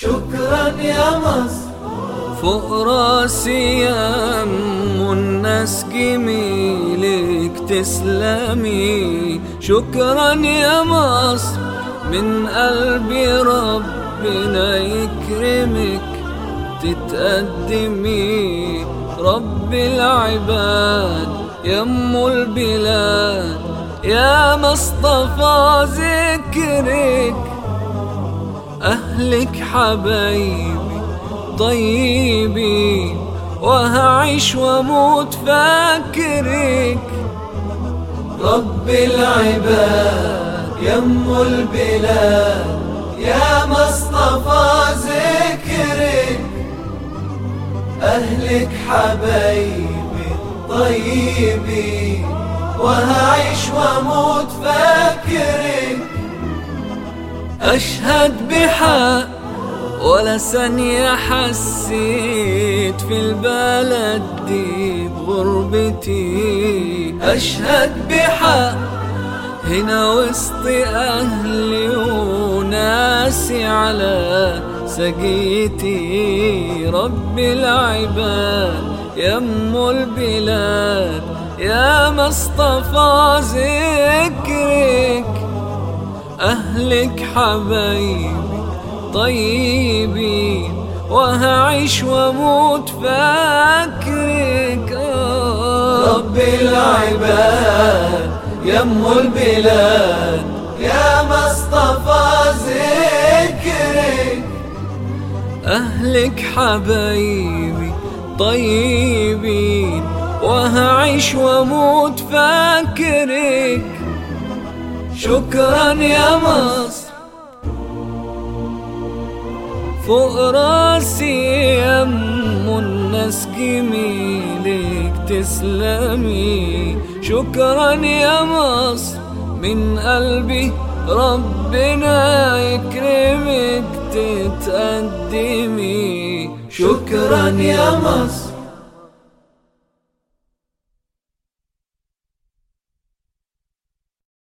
شكرا يا مصر. فوق راسي يم الناس جميلك تسلمي. شكرا يا مصر من قلبي ربنا يكرمك تتقدمي. رب العباد يم البلاد يا مصطفى ذكرك. أهلك حبايبي طيبين وهعيش وأموت فاكرك. رب العباد يم البلاد يا مصطفى ذكرك. أهلك حبايبي طيبين وهعيش وأموت فاكرك. أشهد بحق ولا ثانية حسيت في البلد دي بغربتي. أشهد بحق هنا وسط أهلي وناسي على سقيتي. رب العباد يم البلاد يا مصطفى ذكرك. أهلك حبايبي طيبين وهعيش وأموت فاكرك. رب العباد يم البلاد يا مصطفى ذكرك. أهلك حبايبي طيبين وهعيش وأموت فاكرك. شكرا يا مصر. فوق راسي يم الناس جميلك تسلمي. شكرا يا مصر. من قلبي ربنا يكرمك تتقدمي. شكرا يا مصر.